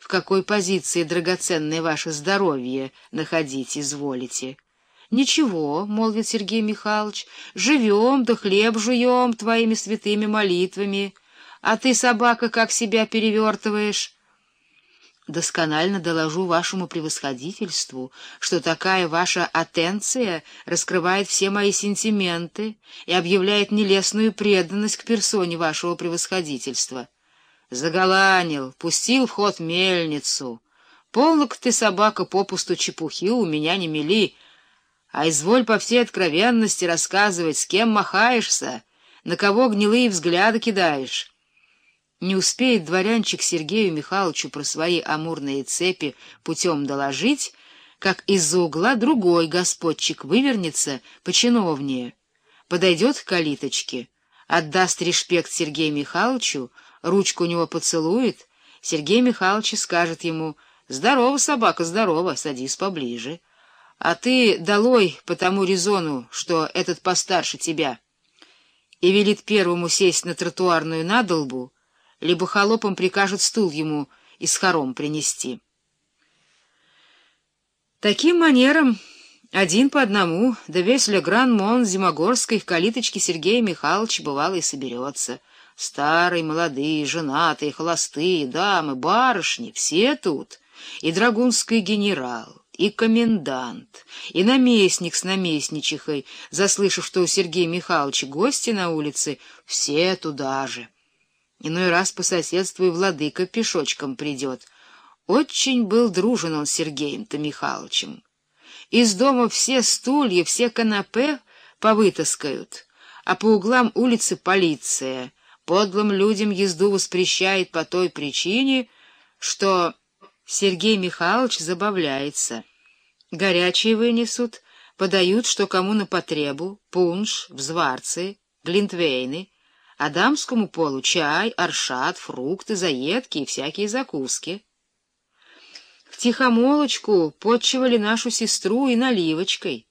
в какой позиции драгоценное ваше здоровье находить изволите. — Ничего, — молвит Сергей Михайлович, — живем да хлеб жуем твоими святыми молитвами, а ты, собака, как себя перевертываешь. Досконально доложу вашему превосходительству, что такая ваша атенция раскрывает все мои сентименты и объявляет нелестную преданность к персоне вашего превосходительства. Заголанил, пустил в ход мельницу. Полно-ка ты, собака, попусту чепухи у меня не мели, а изволь по всей откровенности рассказывать, с кем махаешься, на кого гнилые взгляды кидаешь. Не успеет дворянчик Сергею Михайловичу про свои амурные цепи путем доложить, как из-за угла другой господчик вывернется починовнее, подойдет к калиточке, отдаст респект Сергею Михайловичу, ручку у него поцелует, Сергей Михайлович скажет ему «Здорово, собака, здорово, садись поближе». А ты долой по тому резону, что этот постарше тебя, и велит первому сесть на тротуарную надолбу, либо холопам прикажет стул ему из хором принести. Таким манером, один по одному, да весь Легран-Мон Зимогорской в калиточке Сергея Михайловича бывало и соберется. Старые, молодые, женатые, холостые, дамы, барышни — все тут, и драгунский генерал, и комендант, и наместник с наместничихой, заслышав, что у Сергея Михайловича гости на улице, все туда же. Иной раз по соседству и владыка пешочком придет. Очень был дружен он с Сергеем-то Михайловичем. Из дома все стулья, все канапе повытаскают, а по углам улицы полиция. Подлым людям езду воспрещает по той причине, что Сергей Михайлович забавляется. Горячие вынесут, подают, что кому на потребу, пунш, взварцы, глинтвейны — а дамскому полу чай, аршат, фрукты, заедки и всякие закуски. В тихомолочку подчивали нашу сестру и наливочкой,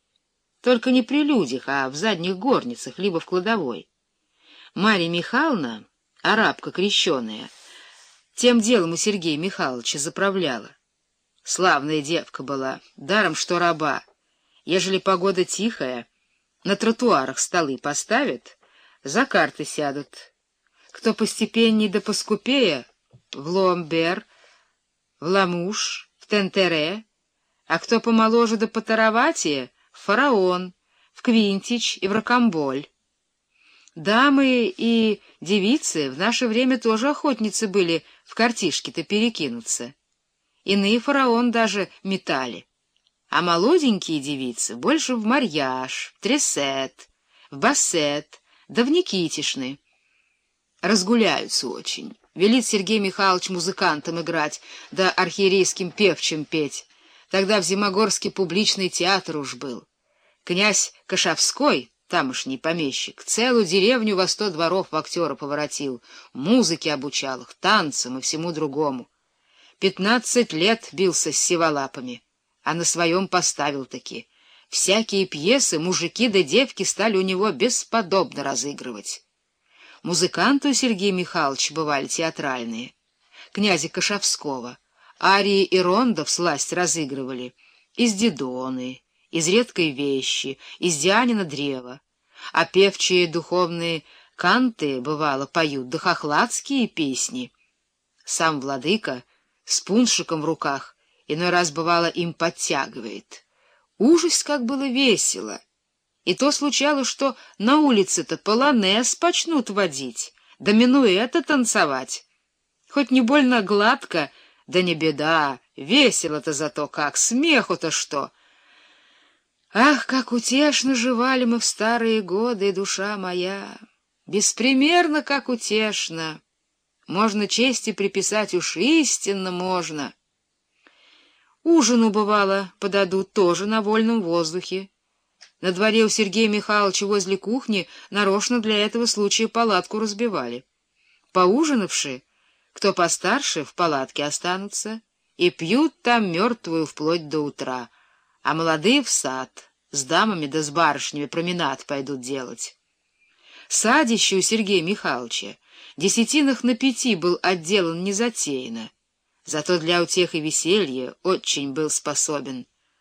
только не при людях, а в задних горницах, либо в кладовой. Марья Михайловна, арабка крещеная, тем делом у Сергея Михайловича заправляла. Славная девка была, даром что раба. Ежели погода тихая, на тротуарах столы поставят — за карты сядут. Кто постепенней да поскупее — в Ломбер, в Ламуш, Тентере, а кто помоложе да потароватее — Фараон, в Квинтич и в Рокамболь. Дамы и девицы в наше время тоже охотницы были в картишки-то перекинуться. Иные фараон даже метали. А молоденькие девицы больше в марьяж, в тресет, в бассет, да в Никитишны. Разгуляются очень. Велит Сергей Михайлович музыкантам играть, да архиерейским певчим петь. Тогда в Зимогорске публичный театр уж был. Князь Кашавской, тамошний помещик, целую деревню во сто дворов в актера поворотил, музыке обучал их, танцам и всему другому. Пятнадцать лет бился с сиволапами, а на своем поставил-таки — Всякие пьесы мужики да девки стали у него бесподобно разыгрывать. Музыканты у Сергея Михайловича бывали театральные. Князя Кашавского, арии и рондов сласть разыгрывали, из Дидоны, из редкой вещи, из Дианина древа, а певчие духовные канты, бывало, поют дохохладские песни. Сам владыка с пуншиком в руках иной раз, бывало, им подтягивает. Ужас, как было весело! И то случалось, что на улице-то полонез почнут водить, да минуэта танцевать. Хоть не больно гладко, да не беда, весело-то зато как, смеху-то что! Ах, как утешно жевали мы в старые годы, душа моя! Беспримерно, как утешно! Можно чести приписать, уж истинно можно — Ужину, бывало, подадут тоже на вольном воздухе. На дворе у Сергея Михайловича возле кухни нарочно для этого случая палатку разбивали. Поужинавши, кто постарше, в палатке останутся и пьют там мертвую вплоть до утра, а молодые в сад, с дамами да с барышнями променад пойдут делать. Садище у Сергея Михайловича десятинах на пяти был отделан незатейно, зато для утех и веселья очень был способен.